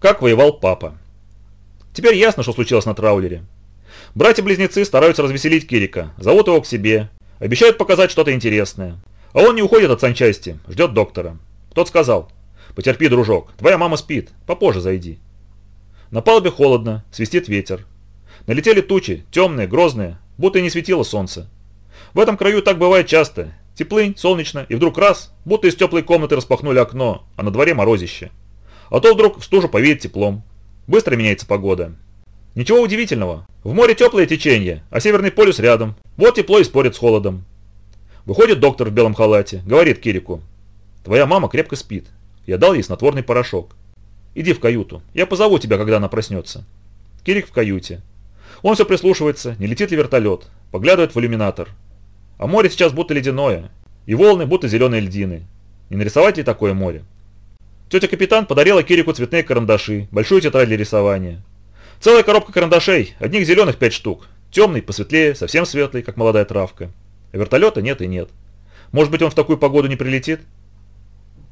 Как воевал папа. Теперь ясно, что случилось на траулере. Братья-близнецы стараются развеселить Кирика, зовут его к себе, обещают показать что-то интересное. А он не уходит от санчасти, ждет доктора. Тот сказал, потерпи, дружок, твоя мама спит, попозже зайди. На палубе холодно, свистит ветер. Налетели тучи, темные, грозные, будто и не светило солнце. В этом краю так бывает часто. Теплынь, солнечно, и вдруг раз, будто из теплой комнаты распахнули окно, а на дворе морозище. А то вдруг в стужу повеет теплом. Быстро меняется погода. Ничего удивительного. В море теплое течение, а Северный полюс рядом. Вот тепло и спорит с холодом. Выходит доктор в белом халате, говорит Кирику. Твоя мама крепко спит. Я дал ей снотворный порошок. Иди в каюту. Я позову тебя, когда она проснется. Кирик в каюте. Он все прислушивается, не летит ли вертолет. Поглядывает в иллюминатор. А море сейчас будто ледяное. И волны будто зеленые льдины. Не нарисовать ли такое море? Тетя-капитан подарила Кирику цветные карандаши, большую тетрадь для рисования. Целая коробка карандашей, одних зеленых пять штук. Темный, посветлее, совсем светлый, как молодая травка. А вертолета нет и нет. Может быть он в такую погоду не прилетит?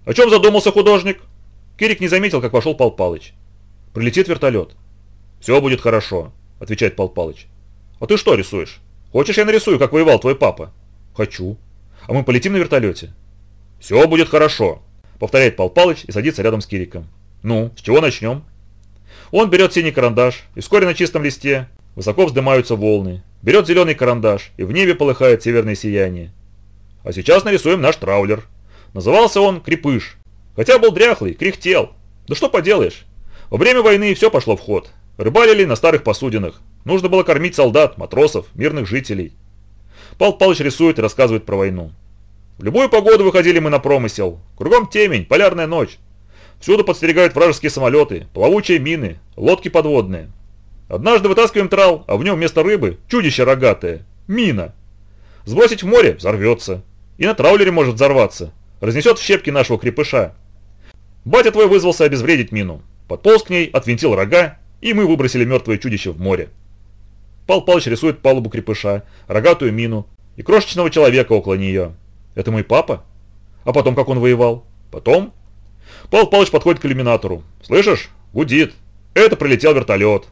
О чем задумался художник? Кирик не заметил, как вошел Пал Палыч. Прилетит вертолет. Все будет хорошо, отвечает Пал Палыч. А ты что рисуешь? Хочешь я нарисую, как воевал твой папа? Хочу. А мы полетим на вертолете? Все будет хорошо, повторяет Пал Палыч и садится рядом с Кириком. Ну, с чего начнем? Он берет синий карандаш, и вскоре на чистом листе высоко вздымаются волны. Берет зеленый карандаш, и в небе полыхает северное сияние. А сейчас нарисуем наш траулер. Назывался он Крепыш. Хотя был дряхлый, кряхтел. Да что поделаешь. Во время войны все пошло в ход. Рыбалили на старых посудинах. Нужно было кормить солдат, матросов, мирных жителей. Пал Палыч рисует и рассказывает про войну. В любую погоду выходили мы на промысел. Кругом темень, полярная ночь. Всюду подстерегают вражеские самолеты, плавучие мины, лодки подводные. Однажды вытаскиваем трал, а в нем вместо рыбы чудище рогатое. Мина. Сбросить в море – взорвется. И на траулере может взорваться. Разнесет в щепки нашего крепыша. Батя твой вызвался обезвредить мину. Подполз к ней, отвинтил рога, и мы выбросили мертвое чудище в море. Пал Палыч рисует палубу крепыша, рогатую мину и крошечного человека около нее. Это мой папа? А потом как он воевал? Потом? Пал Палыч подходит к иллюминатору. Слышишь? Гудит. Это прилетел вертолет.